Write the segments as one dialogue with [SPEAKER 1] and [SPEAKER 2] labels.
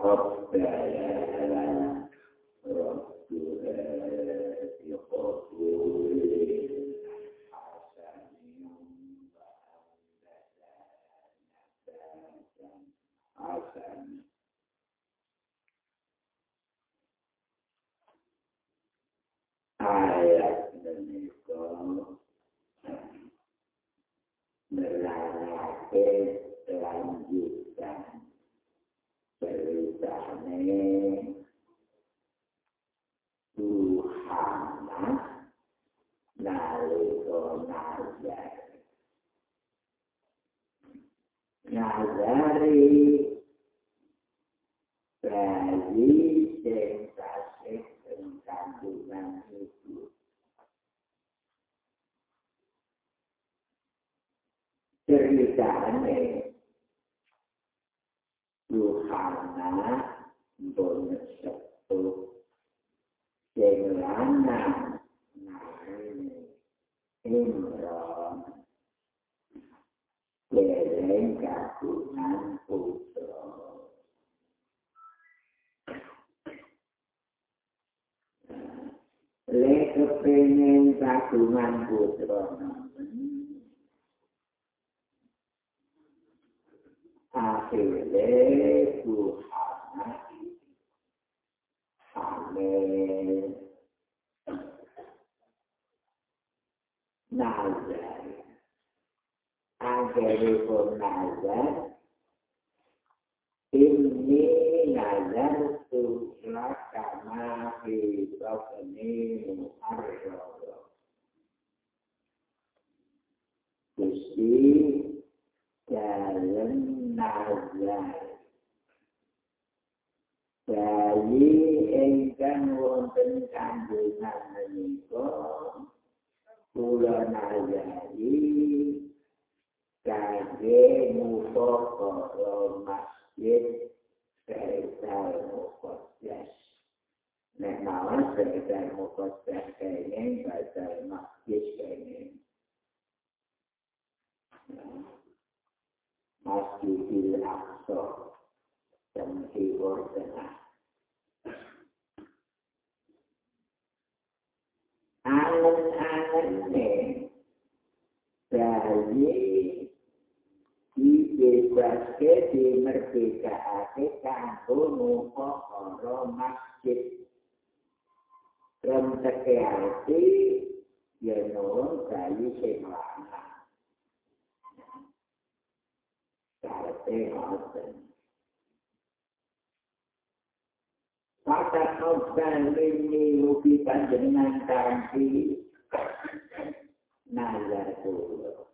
[SPEAKER 1] khobbalan Rabbuha biqabulin ayat menika nerangake lanjutan ceritane Tuhana nalika nazar Ceritane Yuhana Bonesetu Sing lanang Nani Imran Dereng kagungan putra Lek kepengen kagungan putra Akhirnya Tuhan Amin Nazar Akhirnya pun Nazar Ini Nazar Tuhan kama fi batni muharrar Gusti dalam nazar bayi ingkang wonten kandungan menika kula nazari kangge muka masjid Kaisar Muqaddas. Nek malah Kaisar Muqaddas kene, Kaisar Masjid kene. Masjidil Aqsa dan Timur Tengah. Angen-angennya dibebaske dimerdekake kanggo nuka para masjid. Renteke ati yen ora bayi sing lanang. Karepe ngoten. Pada khoban ini rupi panjenengan kanti nazar kulo.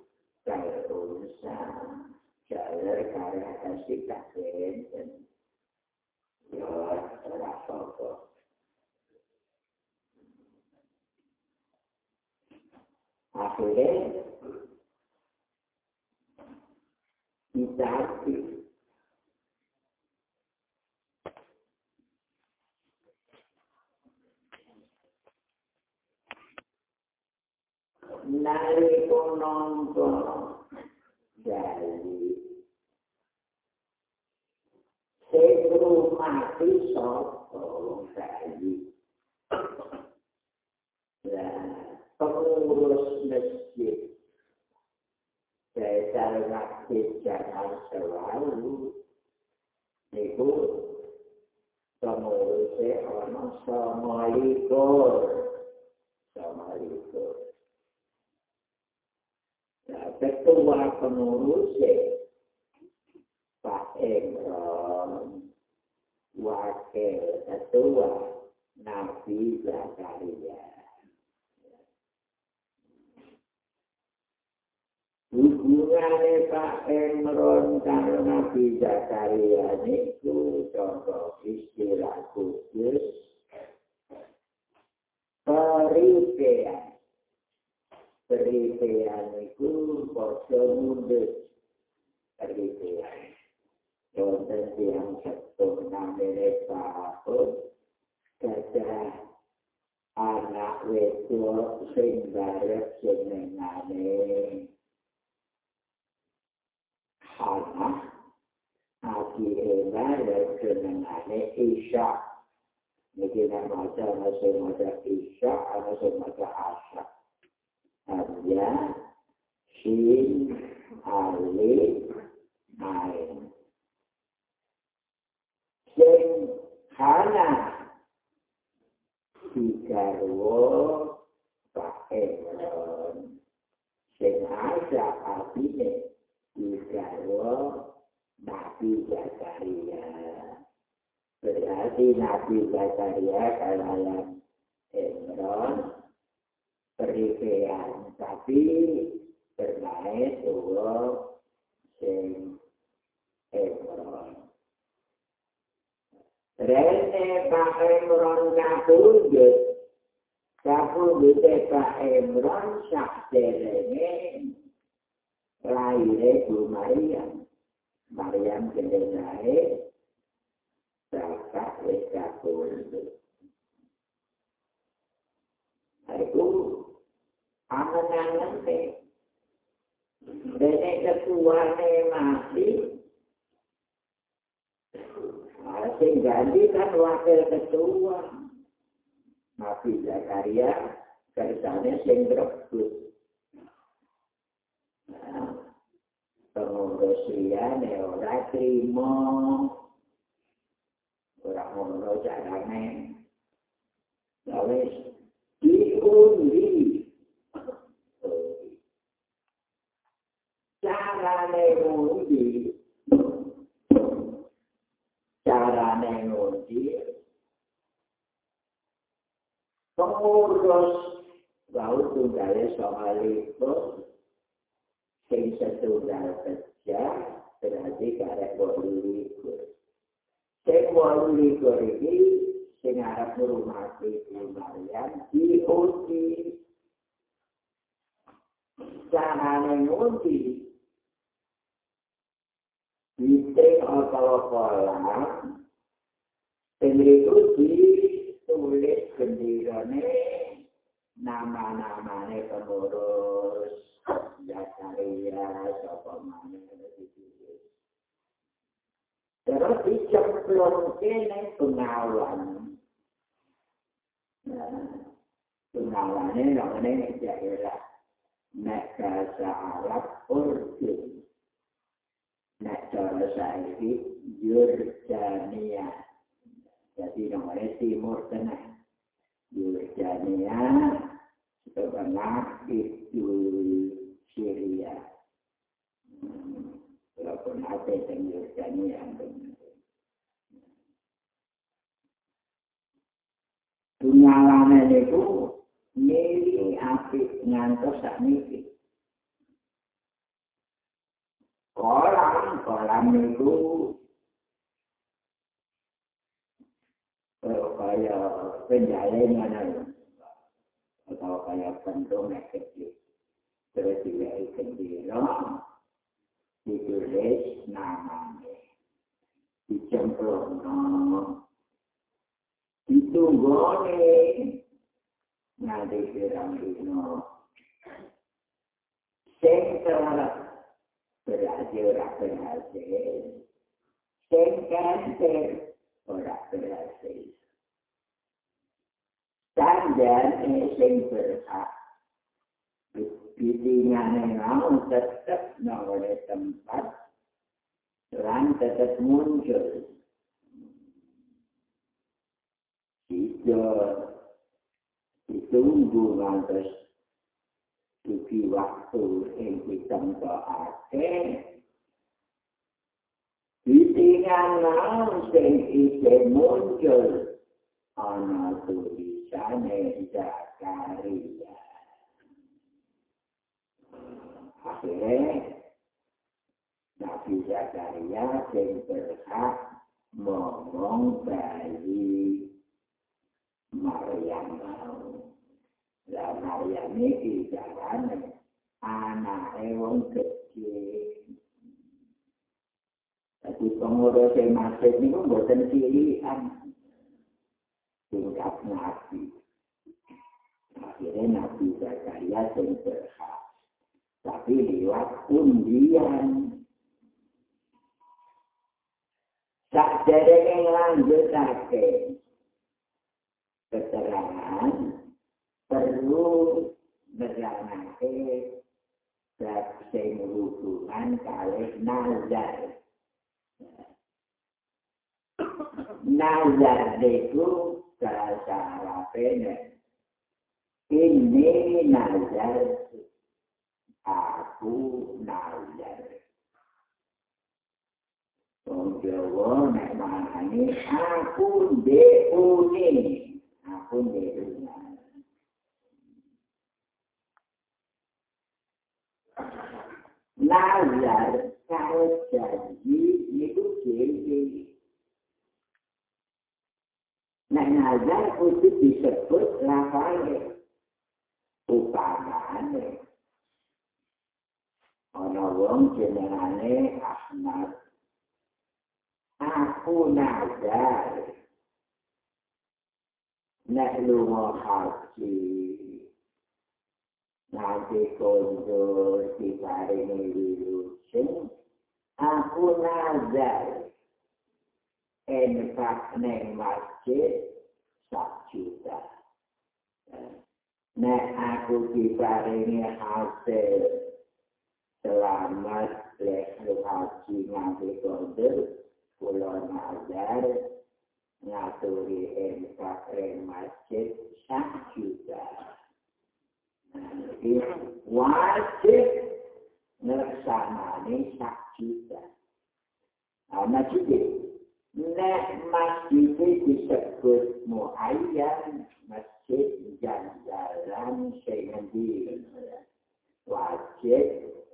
[SPEAKER 1] sajjakaru kalunsa jalur karya kasih kakek dan ya ora apa akhirnya kita nalika nampa dari sing mati bayi lah pengurus masjid saya masjid jangan selalu itu pengurusnya orang sama likur sama likur ketua pengurus Pak Imran. Wakil ketua Nabi Zakaria. Hubungane Pak Emron karo Nabi Zakaria niku contoh istilah khusus. Peripean peripean niku poso mundur. Peripean contoh yang satu namanya Pak Gajah anak wedok sing barep jenengane Hana. Aki Ela dan jenengane Isya Niki nama maca nasi maca Isya nasi maca Asya Arya Shin Ali Ain Sing Hana digarwa Pak Emron. Sing aja abine digarwa Nabi Zakaria. Berarti Nabi Zakaria kalayan Emron peripean tapi bermain tua sing Emron. Rene Pak Emron kapundhut. Kapundhut Pak Emron sak derenge laire Bu Maryam. Maryam jenenge Bapak wis kapundhut. Aku angan-angan deh. Dene ketuane mati, sing ganti kan wakil ketua Nabi Zakaria sing rebut nah, pengurus liane ora trimo ora ngono carane ya wis diundi carane ngundi carane ngundi pengurus. Lalu tunggale soalipun sing setunggal kerja berarti karek bolu likur. Sing bolu likur ini sing arep ngurumati lumayan diundi. Carane ngundi Bisa atau kolam, pemeritu ditulis gendirane nama-namane pengurus Zakaria, mana ditulis. Terus dicemplung kene pengawan. Pengawannya namanya daerah Nek bahasa Arab Urdun. Cara saiki Yordania. Jadi namanya Timur Tengah. Yordania sebenarnya itu Syria. Walaupun ada yang Yordania Tungalane itu mili apik ngantos sak niki. khó lắm khó lắm mình cứu bây giờ bên dạy lên mà này. Tao bây giờ phần đô này cái gì tôi chỉ lấy cái gì đó. Thì tôi lấy nà thì trong tôi nó. Thì tôi gõ đi. Là để làm gì nó. Xem ra là berhasil ora berhasil. Sing kanker ora berhasil. Standar ini sing berhak. Pilihannya mau tetap oleh tempat dan tetap muncul. Itu ditunggu ngantos dugi waktu yang ditempohake ditinggal naun sing ide muncul ana tulisane Zakaria akhirnya Nabi Zakaria yang berhak ngomong bagi Maryam mau. Lah Maryam ini jalan anak ewang kecil. Tapi pengurus yang masuk ini pun buatan pilihan. Tingkat Nabi. Akhirnya Nabi Zakaria yang berhak. Tapi lewat undian. Tak jadi yang lanjut lagi. Keterangan perlu berangkat dan hubungan kali nazar. Nazar itu bahasa Arabnya. Ini nazar aku nazar. Jawa nek manani aku deune. Aku deune. Nazar kalau janji itu janji. Nah, nazar itu disebut lafalnya. Upamane. Ana wong jenengane Ahmad aku nazar nek lunga haji nanti kondo di paringi wilusin aku nazar enpak neng masjid sak juta nek aku di paringi hasil selamat lek haji nanti kondo kula nazar ngaturi infak ing masjid sak juta. Wajib ngelaksanani sak juta. Nah, masjid. Nek masjid disebut muayyan masjid jalan sing endi wajib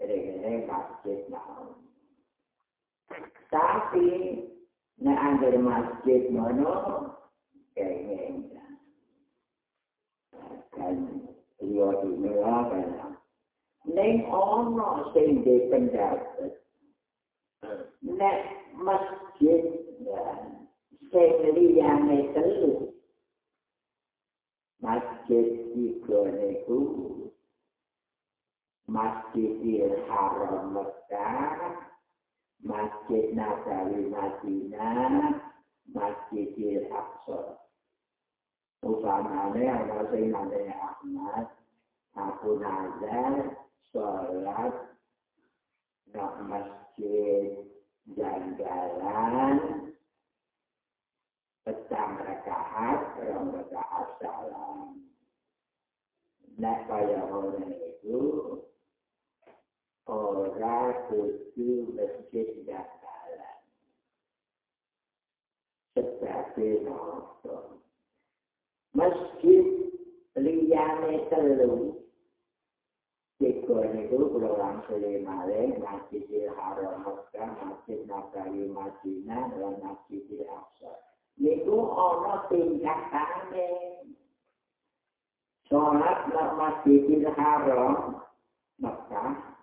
[SPEAKER 1] regane masjid naon Tapi, nek anggar masjid mono, kengeng. Kan, iyo di mewa kan. Neng ono sing di pendapat. Nek masjid, sing liyane telu. Masjid iku niku Masjidil Haram Mekah Masjid Nabawi Madinah, Masjidil Aqsa. Utamanya ada sing namanya Ahmad, Abu Nazar, sholat, nak masjid jalan-jalan, petang rekaat, orang rekaat salam. Nak kaya orang itu, ora kudu masjid dataran. Sebagai nopo. Masjid liyane telu. Jika itu langsung maling, Masjidil Haram Mekah, Masjid Nabawi Madinah, dan Masjidil Aqsa. Itu ada tingkatannya. Sholat Masjidil Haram Mekah,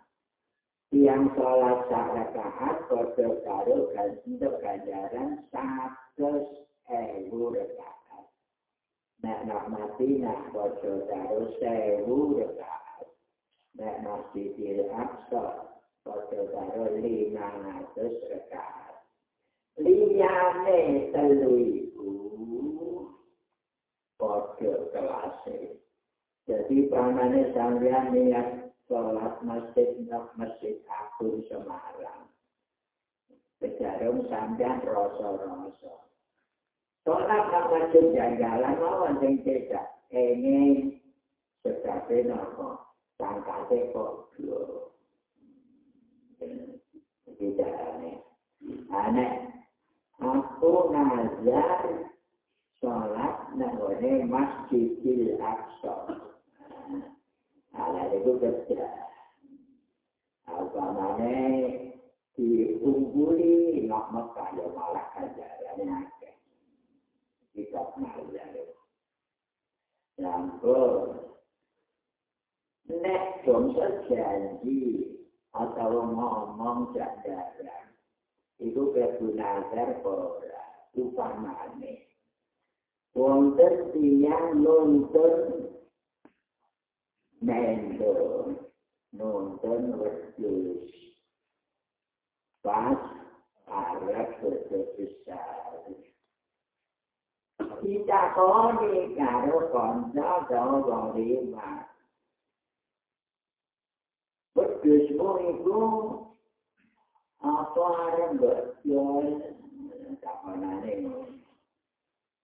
[SPEAKER 1] yang sholat rakaat pada karo ganti ganjaran satu ewu Nek nak mati nak pada karo sewu rakaat. Nek masih tidak aksa pada karo lima ratus rakaat. Liyane telu iku pada kelasnya. Jadi pamane sampeyan niat sholat masjid nak masjid agung Semarang. Sejarung sampean rasa-rasa. Tolak apa cinta jalan lawan yang beda. Ini sekali nopo tangkal teko dulu. Beda aneh. Aneh. Aku ngajar sholat nangone masjidil aqsa. Alah itu kerja. Apa mana diungguli nak mekah yang malah kajarannya. Kita ngajar. Lampun. Nek bangsa janji atau ngomong jadaran. Itu kegunazar ora. Upamane. Wonten tiyang nuntun mendo nuntun wedhus. Pas arep Kita koni karo konco dawa lima. Wedhusmu iku apa arep berjual kapanane.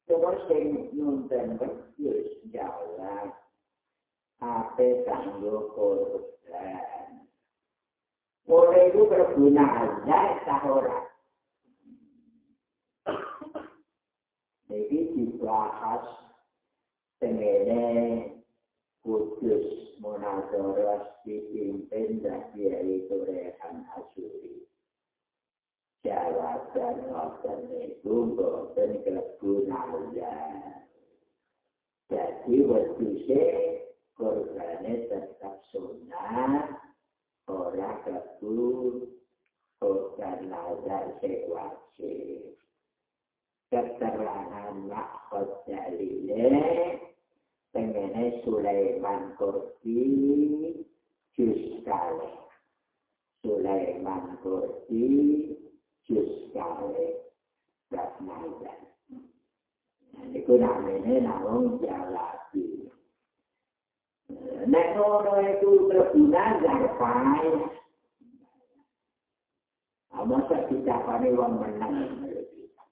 [SPEAKER 1] Terus sing nuntun wedhus jalan ape kanggo korban. Mulai itu berguna aja, tak. Jadi dibahas tengene kudus monadoros dipimpin dan kiai Turehan Asuri. Jawatan waktan itu boten kegunanya. Jadi waktu korbannya tetap sunnah, orang kebu, korban nazar sewajib. Keterangan makhot dalile tengene Sulaiman Kurdi jus kale Sulaiman Kurdi jus kale dak mazan Iku namanya namun jalabi. Nek ngono itu berguna zarfai. Masa kita pani wong menang.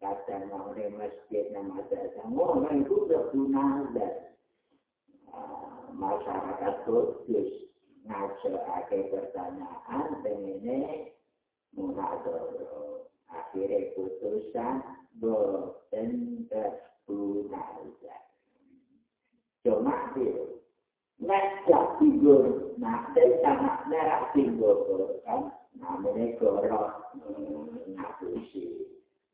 [SPEAKER 1] kadang mau di masjid ada semua orang itu berguna dan masyarakat kudus ngajar akhir pertanyaan ini munadoro akhirnya putusan boten berguna dan cuma itu ngajak figur nah saya sangat merah figur kan namanya gorok ngapusi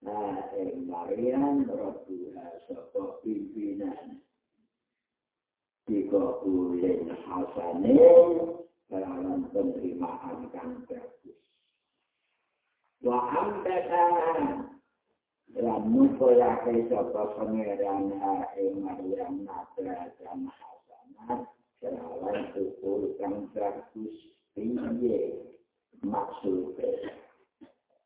[SPEAKER 1] Marian Rabbuha sapa pimpinan. Tiga bulan hasane dalam penerimaan kang bagus. Wa amdakan lan mutolake sapa pangeran ing Marian Natra dan Hasanah dalam ukur kang bagus piye maksudnya.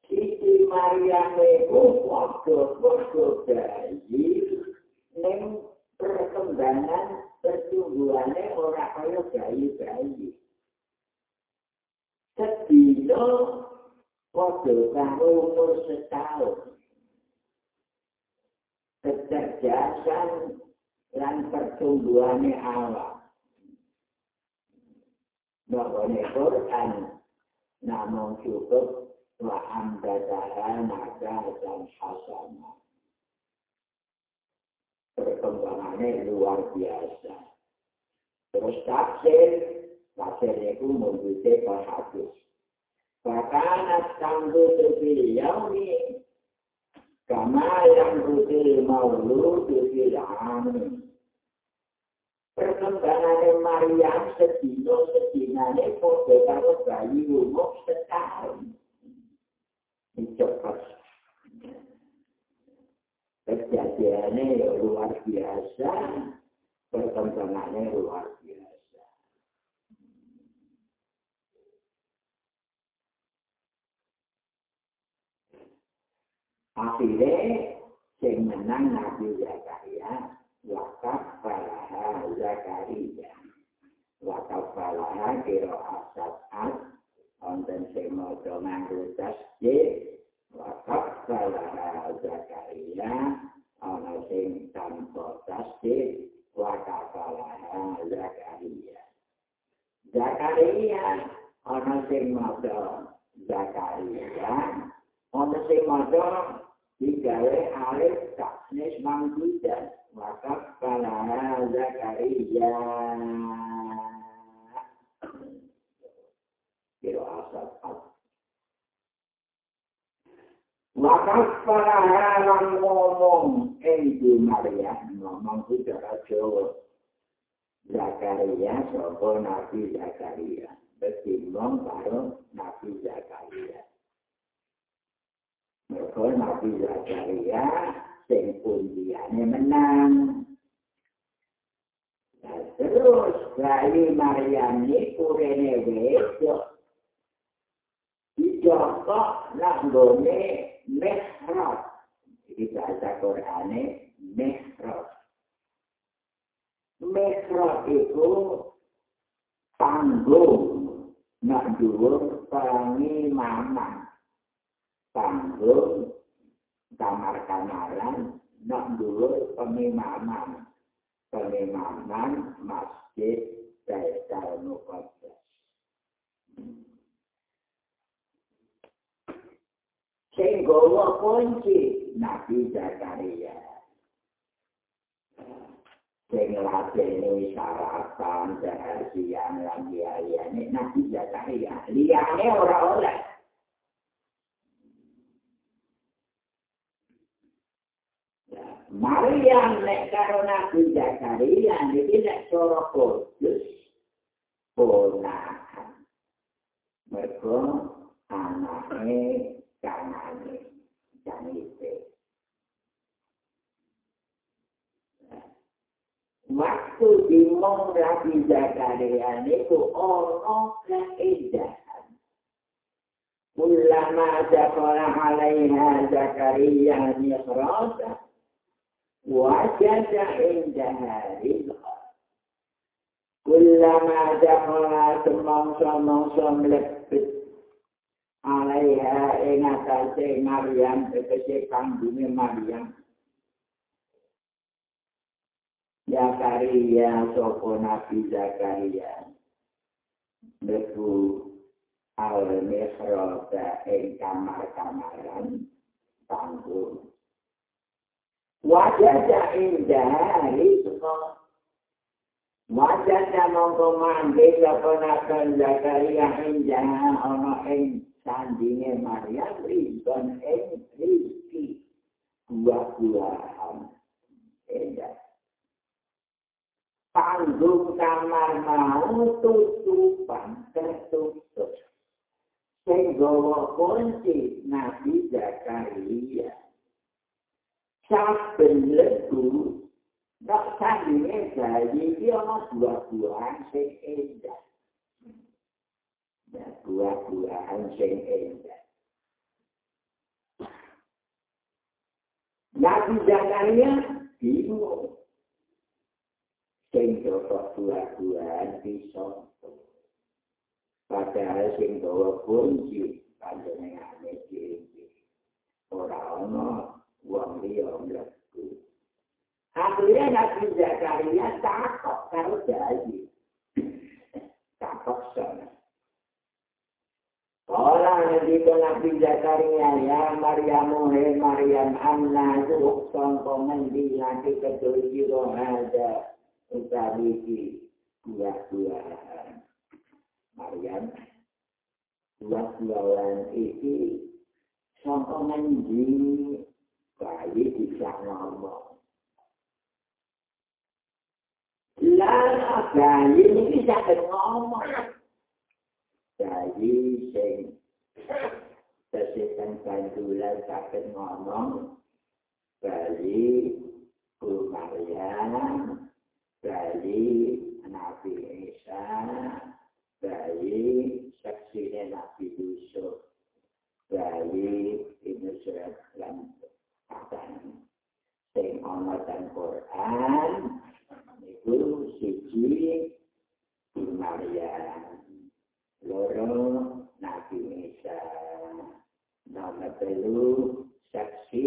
[SPEAKER 1] Siti Maria Nebo waktu-waktu bayi neng perkembangan pertumbuhannya orang kaya bayi-bayi. Sedino waktu karo umur setahun. Kecerdasan dan pertumbuhannya awal. Bahwa Quran namun cukup wa ambadaha dan hasana. Perkembangannya luar biasa. Terus tafsir, tafsir itu membutuhkan hadis. Bahkan tangguh tepi yaumi, kama yang butuh maulu tepi amin. Perkembangan Maryam sedino sedinane kode karo bayi umur setahun. Cepat. usianya luar biasa, perkembangannya luar biasa. Akhirnya, sing menang Nabi Zakaria, wakaf falaha Zakaria. Wakaf falaha kira asat-as, onten sing mojo nganggo tasjid, wakaf falaha Zakaria, ana sing tanpa tasjid, wakafalaha Zakaria. Zakaria ana sing maca Zakaria, ana sing maca digawe alif tasnis mangkudan wakafalaha Zakaria. Kira asal Wakafalaha lan ngomong Ibu Maria ngomong bicara Jawa. Zakaria sapa Nabi Zakaria. Bertimbang karo Nabi Zakaria. Mereka Nabi Zakaria sing pundiane menang. Nah, terus bayi Maryam ini kurene wedok. Dijokok langgone mihrab. Jadi bahasa Qur'ane mihrab. Mihrab itu panggung nak dhuwur pengimaman. Panggung kamar-kamaran nak dhuwur pengimaman. Pengimaman masjid Baitul Muqaddas. Sing gawa kunci Nabi Zakaria. Sing latene syaratan seharian lan liyane Nabi Zakaria. Liyane ora oleh. Maryam nek karo Nabi Zakaria iki nek cara kudus ponakan. Mergo anake kanane janite. Waktu dimong Nabi Zakaria itu ono keindahan. Ulama dakhala alaiha Zakaria mihrasa wajada indaha rizqa. Ulama dakhala semangsa-mangsa mlepet alaiha ing atase Maryam tegese kandunge Maryam Zakaria sapa Nabi Zakaria. Beku al mihrota ing kamar-kamaran tanggung Wajah indah rizqa Wajah mongko mandi sapa Nabi Zakaria indah ana ing sandinge Maryam rizon ing rizki buah-buahan endah. Panggung kamar mau tutupan tertutup. Sing gawa kunci Nabi Zakaria. Saben lebu, nak sandinge bayi dia buah-buahan sing endah. Buah-buahan sing endah. Nabi Zakaria bingung. Sing joko buah-buahan bisa. Padahal sing bawa kunci panjenengane dhewe. Ora ana wong liya mlebu. Akhirnya Nabi Zakaria takut karo jadi. Takut sana. Orang Nabi Nabi Zakaria ya Maryam he Maryam anna tuh sangko mendi nanti kedul jiro ada. Utawi ki buah-buahan. Maryam buah-buahan iki sangko mendi bayi bisa ngomong Lara bayi ini bisa ngomong Jadi sing terseskan bantulan sakit ngomong bali Bu Maryam, bayi Nabi Isa, bayi saksi Nabi Yusuf, bayi Ibnu Surat lan Akan. Sing ana dan Quran, itu siji Bu Maryam, loro Nabi Isa, nomor telu saksi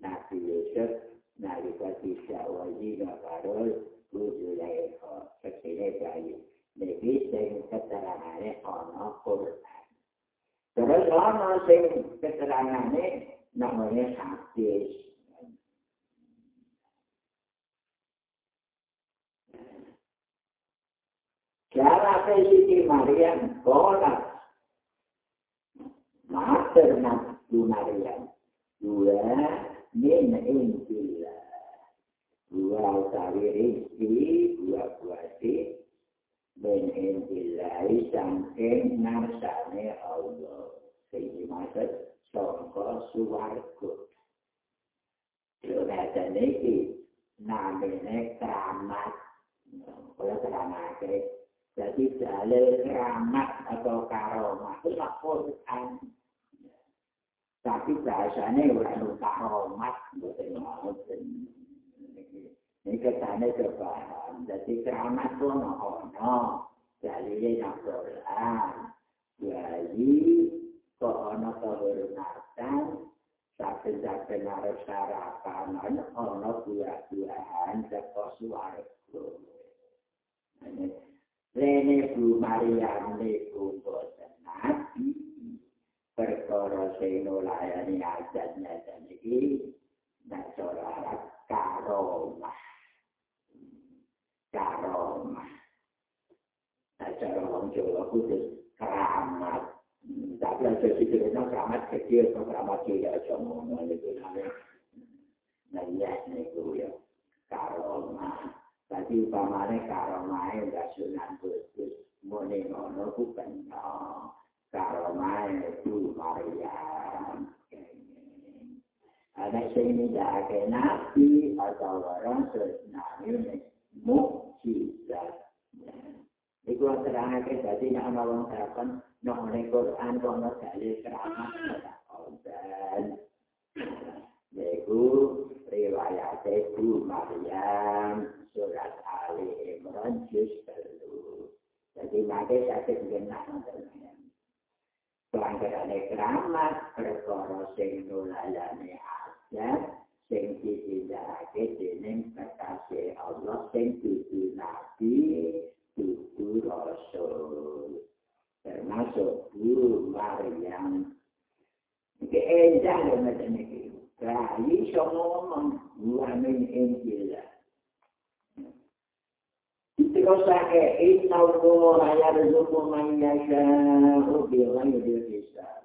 [SPEAKER 1] Nabi Yusuf, nalika bisa wajib karo wujudai kecile bayi. Niki sing keterangane ana Quran. Terus ana sing keterangane namanya hadis. Cara Siti Maryam kolak Mater Nabi Maryam dua min intillah dua utawi rizki dua buati min intillah sangking narsane Allah sehingga maksud songko suwargo Yunatan ini namanya keramat kalau keramat jadi dalil keramat atau karomah itu Quran. Tapi bahasanya ora lupa hormat mboten ngoten ini ketane kebahas jadi keramat pun ono dalile nang Quran jadi kok ono kehormatan saben-saben arep sarapan ono buah-buahan saka suwarga Rene Bu Maria niku boten nabi. Perkara sing nulayani ajatnya dan iki nak cara karomah. Karomah. Nak cara wong Jawa khusus keramat. Tak belajar pikirnya keramat kecil, keramat aja ngomong itu namanya. Nah, iya, niku ya. Karomah. Tadi umpamanya karomai enggak sunat khusus. Muni ngono bukan no. Karomai itu Maria. Ada sini jaga nabi atau orang senang mukjizat. Iku terang ke jadi nak nolong harapan nong Quran kono dalil keramat dan Yaitu riwayat Ibu Maryam surat Ali Imran juz telu. Jadi maka sakit genah Pelanggaran keramat perkara sing nulayani adat sing ditindakake dening kekasih Allah sing dudu nabi dudu rasul termasuk guru Maryam Iki endah lho macam ini. Ini semua ngomong, gua min injil Diterusake inna Allah yarzuqu man yasha'u bi ghairi hisab.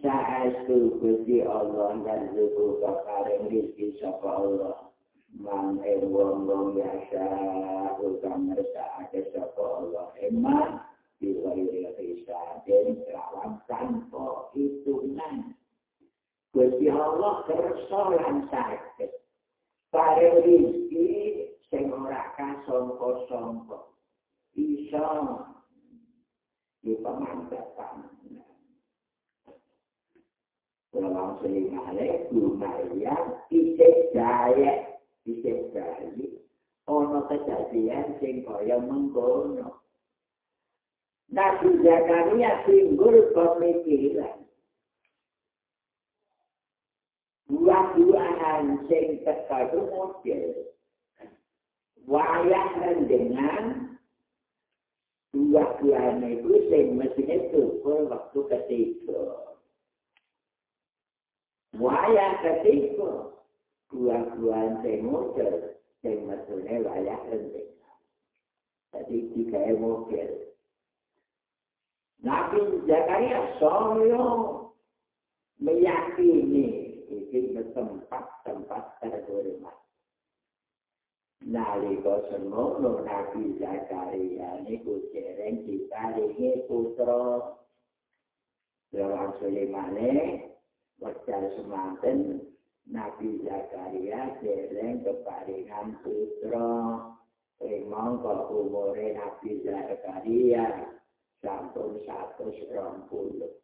[SPEAKER 1] Sa'astu Gusti Allah yarzuqu kakaring rizki sapa Allah. Man ing wong-wong yasha'u kang ngersakake sapa Allah. Eman bi ghairi hisab. Dan kelawan tanpa hitungan. Gusti Allah kersa lan sakit. Paring rizki sing ora kasangka-sangka iso di pemantatan. Kalau sering ada Maria isek daya, isek daya, ono kejadian sing kaya mengkono. Nabi Zakaria timbul pemikiran. Buah-buahan sing teka itu wayah dengan dua bulan itu sing mestinya cukup waktu ketiga. Wayah ketiga dua bulan sing muncul sing mestinya wayah rendah. Jadi tiga mobil. Nabi Zakaria solo meyakini ini tempat-tempat terhormat. Nalika semono Nabi Zakaria niku dereng diparingi putra Lawan Sulaimane wekdal semanten Nabi Zakaria dereng keparingan putra Emang kok umure Nabi Zakaria sampun satu serong puluh.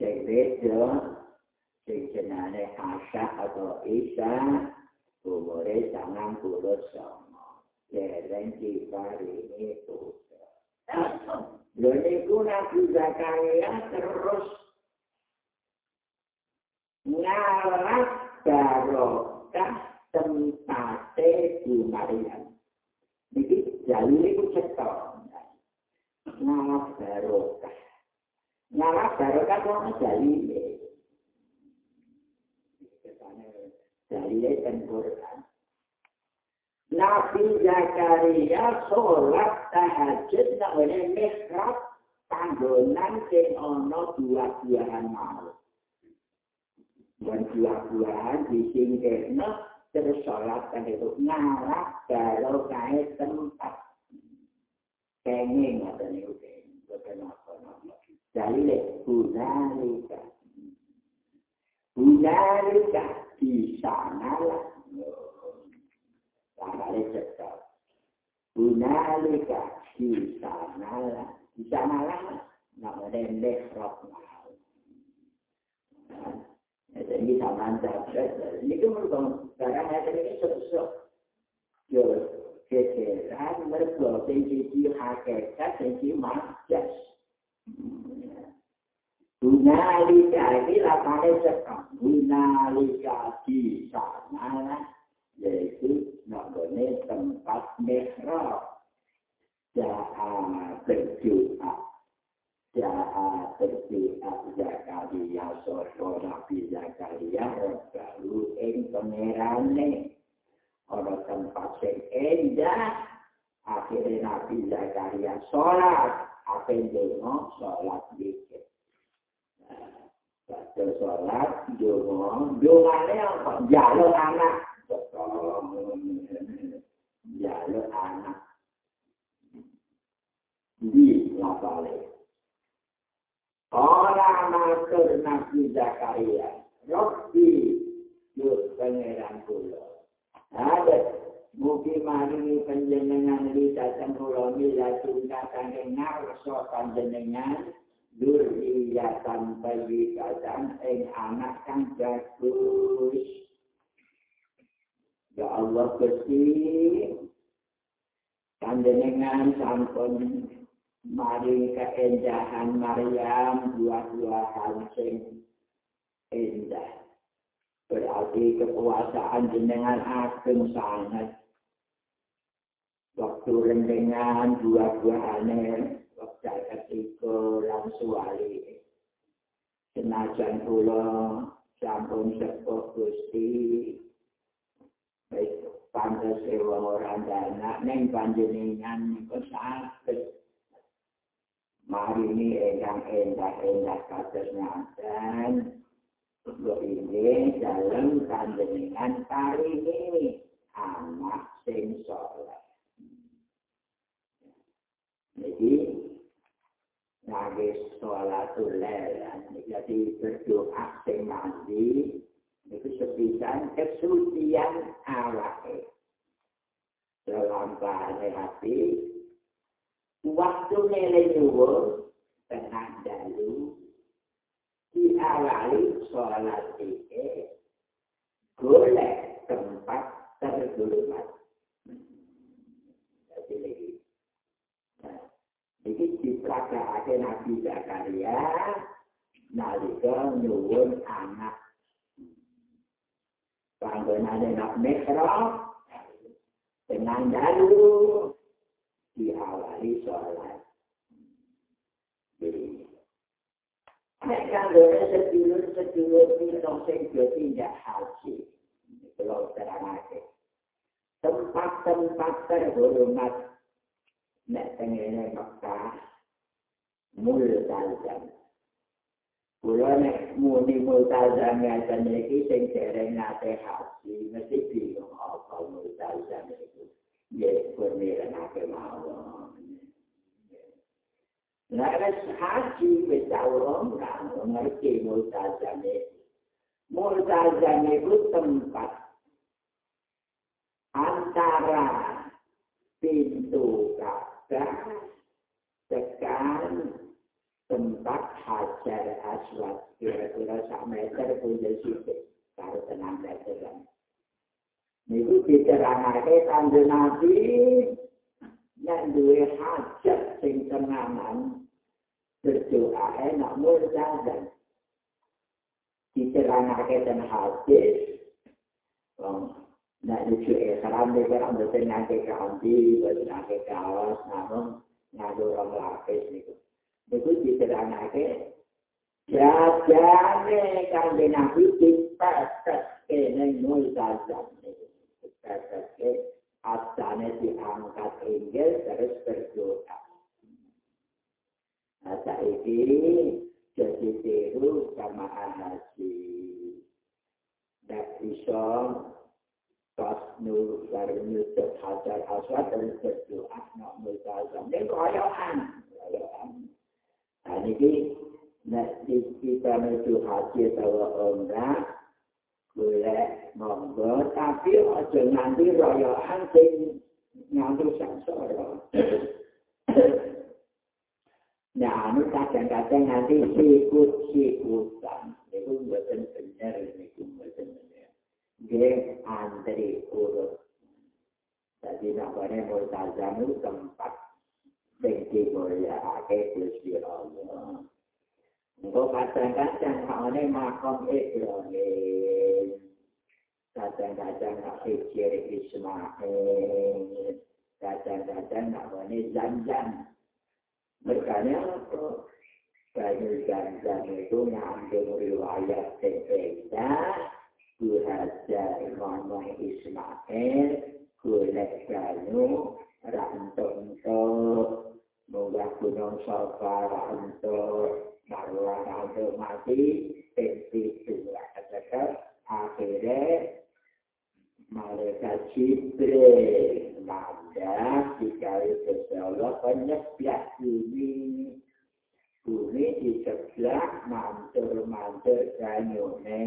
[SPEAKER 1] Sing beda, sing jenane Asa atau Isa, umure sangang puluh sama. Dereng diparingi putra. Lho niku Nabi Zakaria terus ngalah barokah tempate di Maria. Jadi jalur itu cetok. Ngalah barokah. Ngalah barokah itu jalur. Jalur tengkorak. Nabi Zakaria sholat tahajud oleh mihrab panggonan sing ana dua-duaan mau. dan buah-buahan di singkirnya terus sholat dan itu ngarah kalau kait tempat kenging atau oke bukan apa nama jadi bunalika di sana lah sampai cepat. Bunalika di sana lah di sana lah nama dendek roh mau Jadi sama dapat. Ini kan merupakan yang ini sesuatu. Yo, kekeran mertua tinggi hakikat tinggi majas. Bunalika ini lapangnya cekam. Bunalika di sana yaitu namanya tempat mihrab. Jahat berdoa. Ja'a berdoa Zakaria Soto Nabi Zakaria Baru ing pengerane Ada tempat yang indah Akhirnya Nabi Zakaria sholat Apa yang dengar sholat dikit Baca sholat Dengar Dengarnya apa? Jalur anak Jalur anak Di lapalnya Orang matur Nabi Zakaria. Rabbi. Yuk, pengeran kula. Ada. Mugi maringi penjenengan di datang kula mila tungka kangge ngarso panjenengan. Duriyatan payikatan ing anak kang bagus. Ya Allah Gusti. Panjenengan sampun mari keendahan Maryam dua-duaan sing indah. Berarti kekuasaan jenengan ageng sangat. Waktu rendengan waktu ketika langsung wali. Senajan kula sampun sepuh Gusti. Baik, pantas sewa orang dana, neng panjenengan niku sakit. Mari ini enggak endah-endah kasus ngaten. Untuk ini dalam kandungan kali ini anak sing sholat. Jadi nagis sholatul lelan. Jadi berdoa sing mandi. Itu sepisan kesucian awake. Dalam bahasa hati, waktu nilai nyuwur tengah dalu diawali sholat ini golek tempat terhormat. Jadi ini dipelajari Nabi Zakaria nalika nyuwun anak. Panggonane nak mihrab dengan dalu diawali sholat. Nek kandungnya sedulur-sedulur minum sing tidak haji. Kalau terang Tempat-tempat terhormat nek tengene Mekah multazam. Kula nek muni multazam ngaten iki sing dereng nate haji mesti bingung apa multazam itu. ya pernah nak mau. Nah, haji wis tau orang ngerti multazam itu. Multazam itu tempat antara pintu Ka'bah tekan tempat hajar aswad kira-kira sak meter punya situ kalau tenang meteran. Niku diterangake kanjeng Nabi nek duwe hajat sing tenanan berdoa enak multazam diterangake ten hadis nek lucu e salam de kan de ten nang ke kanti wis nang ke kawas namun ngado orang lapis niku. Niku diterangake Jajane kan de nabi kita kene mul tajam niku. Kita asane diangkat inggil terus berdoa. Nah, ini jadi tiru sama haji. Dan bisa pas nur dari nyusup hajar aswad dan berdoa nak multazam. Ini koyokan. Nah ini nak kita menuju haji atau umrah boleh monggo tapi aja nanti royokan sing ngantuk sangsara. Nah, anu kadang-kadang nanti sikut-sikutan. Itu buatan benar, itu buatan benar. Dia antri urut. Jadi namanya multazam itu tempat tinggi mulia ake Gusti Allah. Engkau kadang-kadang makanya makom Ibrahim. Kadang-kadang nak pikir Ismail. Kadang-kadang namanya Zanjan. Makanya banyak jangan itu ngambil riwayat berbeda. Kuhaja ngomong Ismail, kulek banyu, rantuk-rantuk, munggah gunung sofa, rantuk, marwah rantuk mati, pensi dua kata akhirnya malaikat Jibril mandat dikali Allah penyepiak bumi bumi di sebelah mantur-mantur kanyone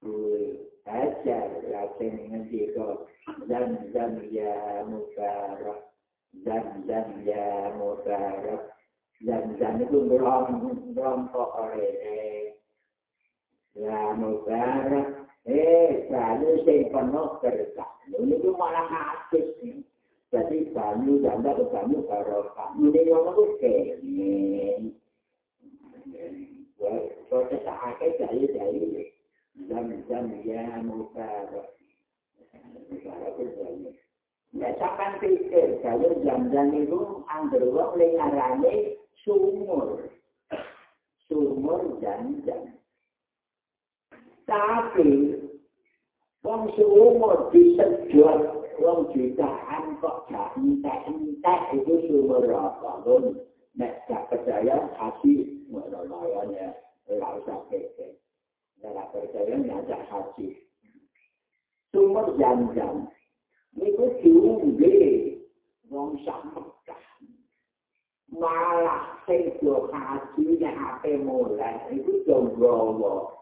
[SPEAKER 1] bui ajar lakin nanti kok dan dan ya mubarak dan dan ya mubarak dan dan itu berom berom kok oleh ya mubarak Eh, banyu sing penuh berkah. Ini itu malah habis. Jadi banyu janda ke banyu barokah. Ini yang itu kene. Proses akhir dari dari jam-jam ya mubarak. Mubarak itu banyu. Ya, sampai pikir, kalau jam-jam itu anggar wong lengarane sumur. Sumur jam-jam. Tapi, wong seumur disedot, wong jutaan kok gak entek-entek itu sumur apa pun. Nek gak percaya, haji, ngono-ngono ya, gak usah keke. Gak percaya, ngajak haji. Sumur jam-jam, itu diunggi, wong samekah. Malah sing do haji, yang apa mulai, itu jonggowo.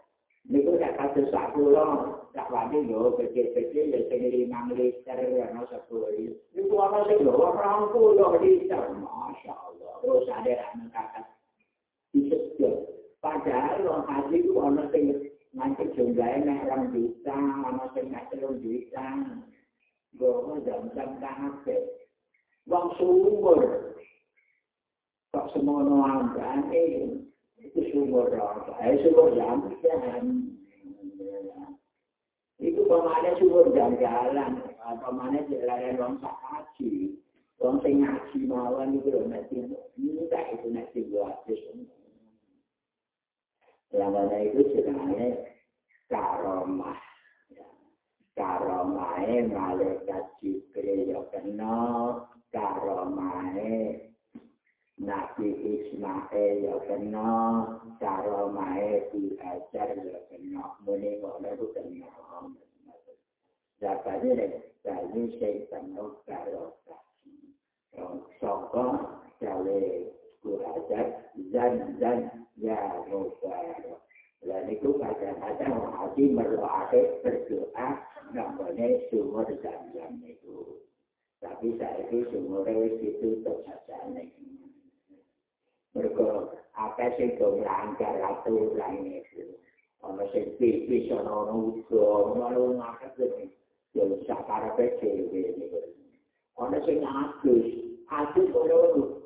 [SPEAKER 1] Niku tak kasus sak kula, tak wani yo kecil-kecil ya sing limang liter ana sepuluh liter. Niku ana sing yo orang puluh liter, masya Allah. Terus ada anak kakak disebut. Padahal orang haji itu ana sing nanti jumlahnya mek orang juta, ana sing mek telung juta. Gowo jam-jam kabeh. Wong sumur. Kok semono ambane itu sumur rasa. Eh, sumur jam-jam. Itu pemane sumur jam-jalan. Pemane jalan orang tak haji. Orang sing ngaji mawon itu loh nanti. Minta itu nanti buat Yang mana itu sebenarnya karomah. Karomahnya malaikat Jibril ya kenal. Karomahnya Nabi Ismail ya kena, cara mae diajar ya kena, muni ngono itu kena. Dapat ini, jadi saya penuh karo Soko jale kurajar, zan zan ya mubarak. Dan itu kadang-kadang hati berdoa berdoa namanya sumur jam-jam itu. Tapi saya itu sumurnya itu saja nih. Mereka apa sih kau melanggar atau lain itu. Ono sing pipi sono nudo, ono ngakak ini. Yo sakara pece ini. Ono sing adus, adus ono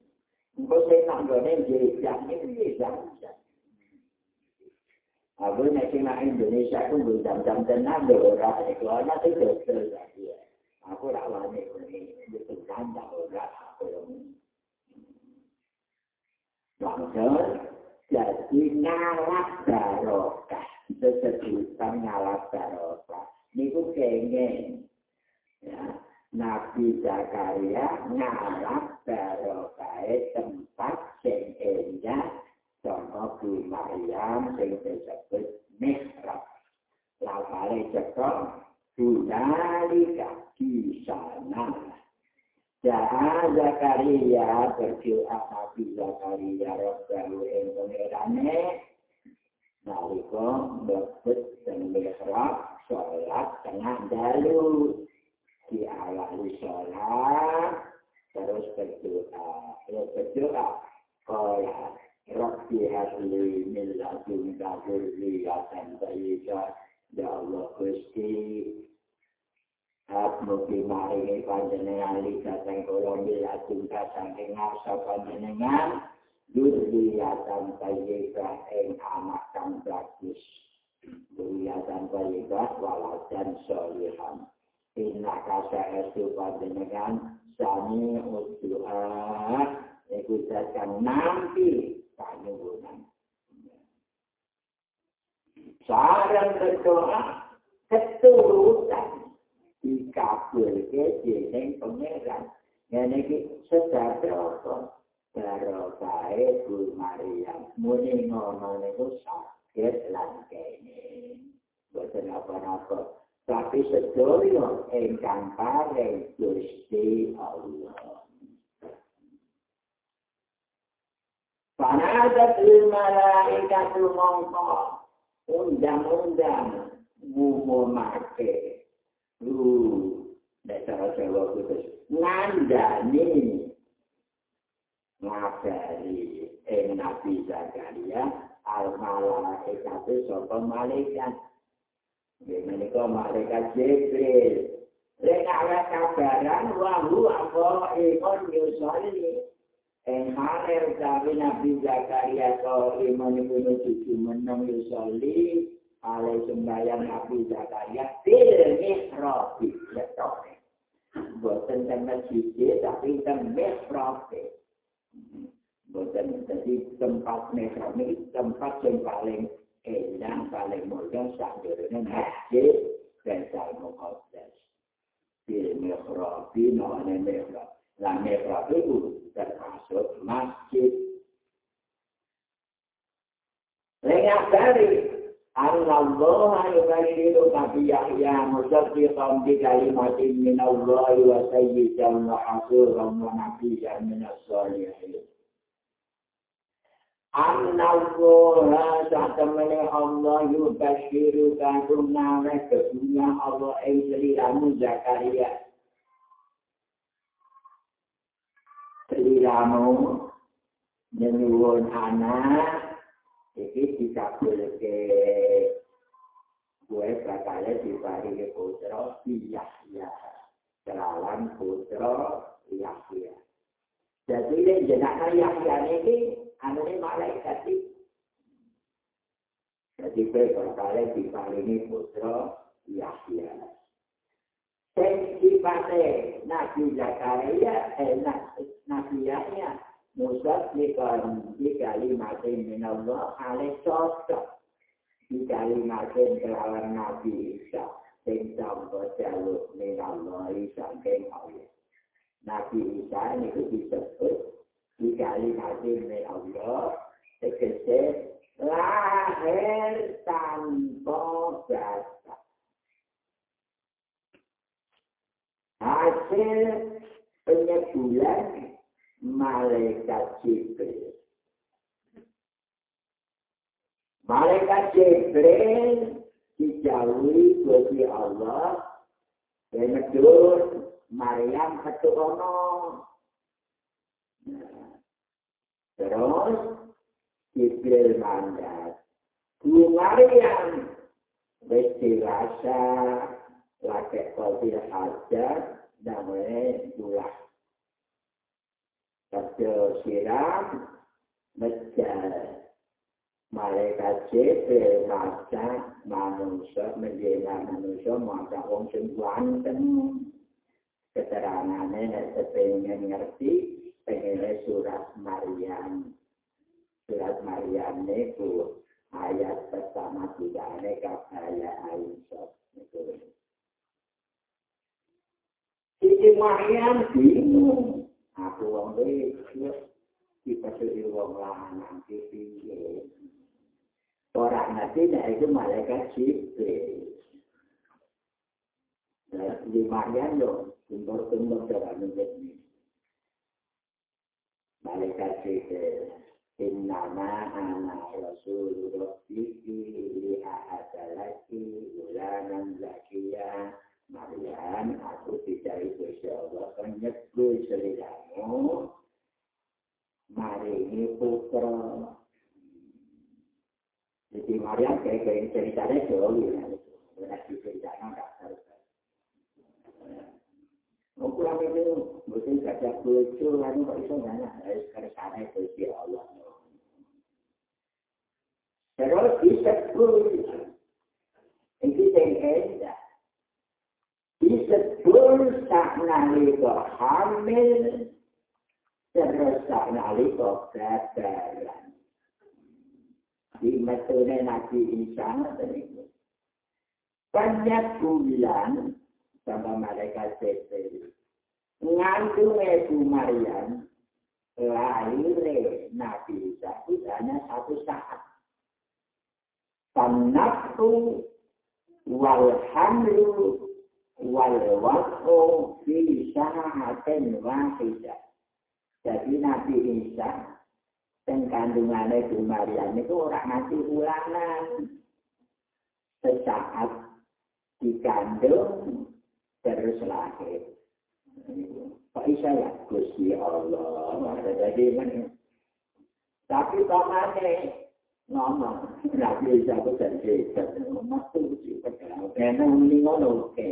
[SPEAKER 1] Ini. Aku nak kena Indonesia pun belum jam tenang orang itu anak itu dokter lagi. Aku tak wani ini itu tanda orang aku yang Langsung jadi ngalak barokah. Sesebutan ngalak barokah. Ini ku kengen. Ya. Nabi Zakaria ngalak barokah tempat yang endah Contoh di Maryam sing disebut mihrab. Lafale cekok Bunalika di sana. Jaha Zakaria berdoa Nabi Zakaria Rabbahu yang pengerane Naliko mebut dan mihrab sholat tengah dalu di awali sholat terus berdoa terus berdoa. Kolat Rabbi hadli min ladunka dzurriyyatan thayyibah ya Allah Gusti Aku maringi panjenengan sang kula miladunka saking ngarsa panjenengan. Dzurriyyatan thayyibah ing anak kang bagus. Dzurriyyatan thayyibah waladan sholihan Inna kasa esu panjenengan sami usu'ah Iku jatkan nanti panyuwunan. Sarang berdoa keturutan dikabulke dening pangeran. Ngene iki sedadosa barokae Bu Maryam muni ngono niku sakit lan kene. Boten apa-apa. Tapi sedaya ingkang paring Gusti Allah. Panadat malaikat mongko undang-undang ngumumake lu dasar Jawa khusus ngandani ngabari ing Nabi Zakaria al malaikat sapa malaikat menika malaikat Jibril Lek ana kabaran wahu apa ikon yusoli Eng haler dari Nabi Zakaria kau iman ibu cucu menang yusoli ale sembahyang Nabi Zakaria bil mihrabi letone. Buatan tentang cici tapi tentang mihrabi. Buatan jadi tempat mihrabi tempat yang paling enak paling mulia sambilnya masjid salmo kodes. Bil mihrabi namanya mihrabi. Lah mihrabi itu termasuk masjid. Lengah dari Allah yubayiru Nabi Yahya musaddiqan bi kalimatin min Allah wa sayyidan wa hasuran wa nabiyyan min as-salihin. Anna Allah satamani Allah yubashiru kagum nama kebunya Allah yang seliramu Zakaria. seliramu nyuwun anak iki dikabulke gue bakal diparingi putra Yahya kelawan putra Yahya jadi ini jenaka Yahya ini anu ini malaikat jadi gue bakal diparingi putra Yahya Sing sifate Nabi Zakaria, eh, Nabi Yahya, Musa dikon di kalimat minallah ale cocok. Jika kalimatin kelawan Nabi Isa tanpa jaluk minallah Allah. Nabi Isa itu disebut di kalimatin minallah tegese lahir tanpa dasar. Hasil penyebulan malaikat Jibril. Malaikat Jibril dijauhi bagi Allah dan Maryam ketuono. Terus Jibril mandat. Bu Maryam wis dirasa laki kopi hajar namanya bulah. Kecil siram, mejar malaikat Jibril maca manusia menjadi manusia maca wong sing ganteng keterangannya nek pengen ngerti pengen surat Maryam. Surat Maryam itu ayat pertama tidak aneka ayat Aisyah itu Siti Maryam bingung. Aku wong iki kita sudah wong lanang piye Orang nanti itu malaikat Jibril. Nah, di Maryam loh, tumbur-tumbur cara Malaikat Jibril. Innama ana rasul rabbiki li ahadalaki ulanan zakiya Maryam, aku tidak itu Allah penyebut seliramu Mari ini putra Jadi Maria kayak kayak ceritanya jauh ya, berarti ceritanya nggak harus. Mau pulang itu, mungkin gajah lucu, lalu kok bisa nanya, harus ke sana itu si Allah. Terus disebut, itu yang endah. Disebut tak nalika hamil, terus tak nalika gadaran. di metode Nabi Isa itu. Banyak bulan sama mereka Jibril. Ngandung Ibu Maryam lahir Nabi Isa hanya satu saat. Tanakku wal hamlu wal waktu fi wahidah. Jadi Nabi Isa dan kandungannya Ibu Maryam itu orang mati ulangan. Sesaat dikandung terus lahir. Kok bisa ya? Gusti Allah. Jadi mana? Tapi pamannya ngomong, Nabi Isa itu jadi Mas tuh sih, karena ini ngono oke.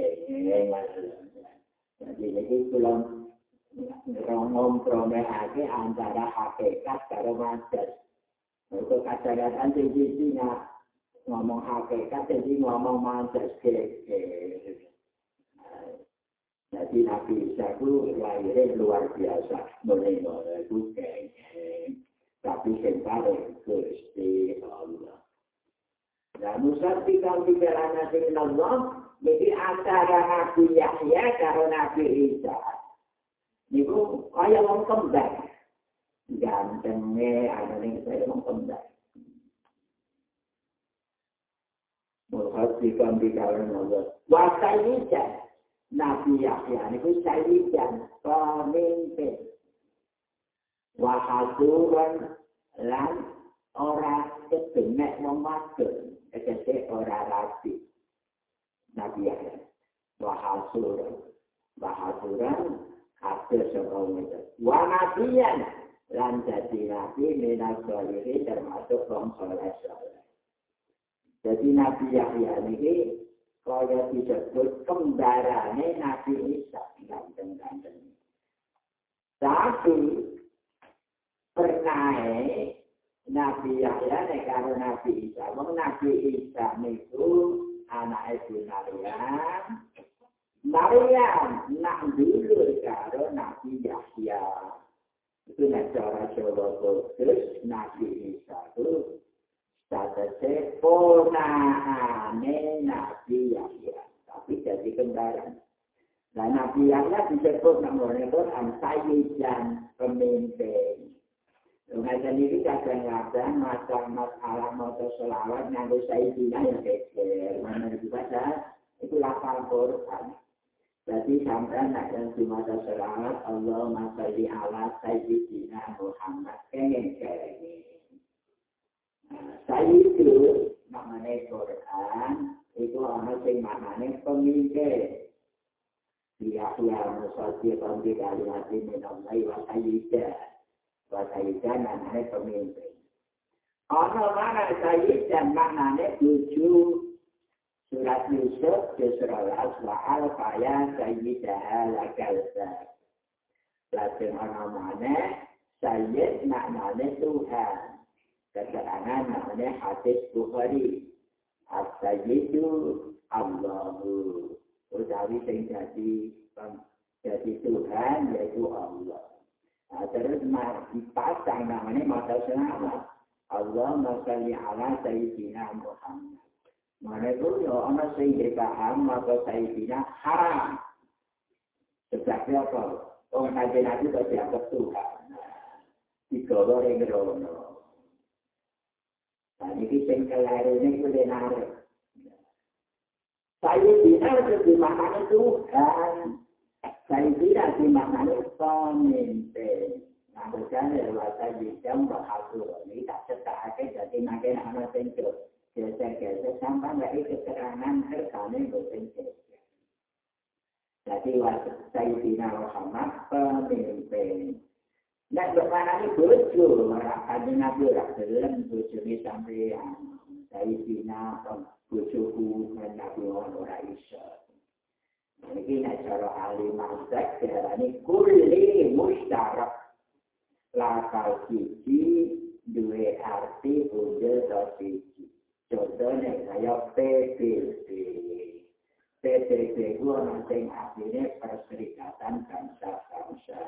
[SPEAKER 1] Jadi ini pulang ngompromehake antara hakikat karo majas. Itu kadang-kadang di sini ngomong hakikat, jadi ngomong majas. Jadi Nabi Isa itu lahirnya luar biasa. Mulai-mulai itu Tapi yang paling Gusti Allah. Nah, Musa tinggal di jalan Nabi Allah, jadi antara Nabi Yahya karo Nabi Isa. niku kaya wong kembang gantenge ana ning kaya wong kembang Mulhat di kambi kawan Allah. Wasai wijan. Nabi Yahya niku sayidan. Pemimpin. Wahasuran lan ora kebenek memadun. Ekese ora rapi. Nabi Yahya. Wahasuran. Wahasuran kabeh saka ngene. Wa nabiyan lan dadi nabi solihin termasuk wong saleh. Jadi Nabi Yahya ini kaya disebut kembarane Nabi Isa ganteng-ganteng. Tapi pernah Nabi Yahya nek karo Nabi Isa, wong Nabi Isa niku anak Ibu Maryam, Maryam nak dulu karo Nabi Yahya. Itu nak cara Jawa Kudus, Nabi Isa itu Satese ponahane Nabi Yahya. Tapi jadi kembaran. Nah, Nabi Yahya disebut namanya Quran Sayyidan pemimpin. Ngajar ini kadang-kadang macam masalah motor selawat nganggo Sayyidina yang kecil. Mana dibaca itu lafal Quran. Jadi sampai nak yang di mata selawat Allah masali ala Sayyidina Muhammad kengen Saya itu namanya Quran itu orang yang maknanya pemimpin. Dia yang musalli pemimpin kalimat ini namanya wa sayyidah. Wa sayyidah namanya pemimpin. Orang mana sayyidah maknanya tujuh surat Yusuf Yusrawas wa al-faya sayyidah lakalsa. Lalu mana sayyid maknanya Tuhan. Keterangan namanya hadis Bukhari. As-sayyidu Allahu. utawi sing dadi jadi Tuhan yaitu Allah. Nah, terus dipasang namanya mata selama Allah masalli ala Sayyidina Muhammad. Mana itu ya ana sing paham maka Sayyidina haram. Sebab apa? Orang kajian Nabi kok dianggap Tuhan. Digawa ring rono. Sing keliru ini narik. Saya tidak dimaknai Tuhan. Saya tidak dimaknai pemimpin. Nah, misalnya bahasa Jepang bahasa ini tak setak jadi makin anak sentuh. Biasa-biasa sampai dari keterangan harganya bersentuh. Jadi Sayyidina Muhammad pemimpin. Bagaimana ini bojo, kaji Nabi Rasulullah bojo ini sampai Sayyidina Muhammad. bojoku menabi ora iso. Iki nek cara ahli mazhab diarani kulli mustarak. Lakal siji duwe arti bujel siji. Contohnya kaya PPP. PPP orang yang artinya perserikatan bangsa-bangsa.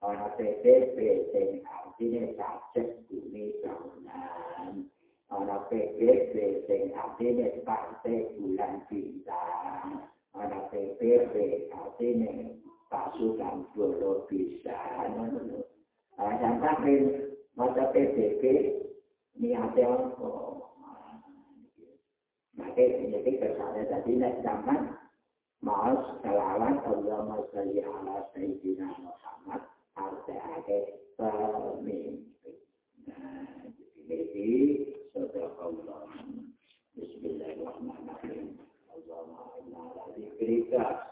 [SPEAKER 1] Yang artinya sajak bumi tahunan. ana PPP sing artine partai bulan bintang ana PPP artine pasukan dulu bisa ana sampai mata PPP niatnya apa maka jadi kesana tadi nak zaman Mas selawat Allah masalli ala Sayyidina Muhammad Al-Ta'adeh Samin Nah, jadi Sudah Allah Bismillahirrahmanirrahim. Allahumma inna ala zikrika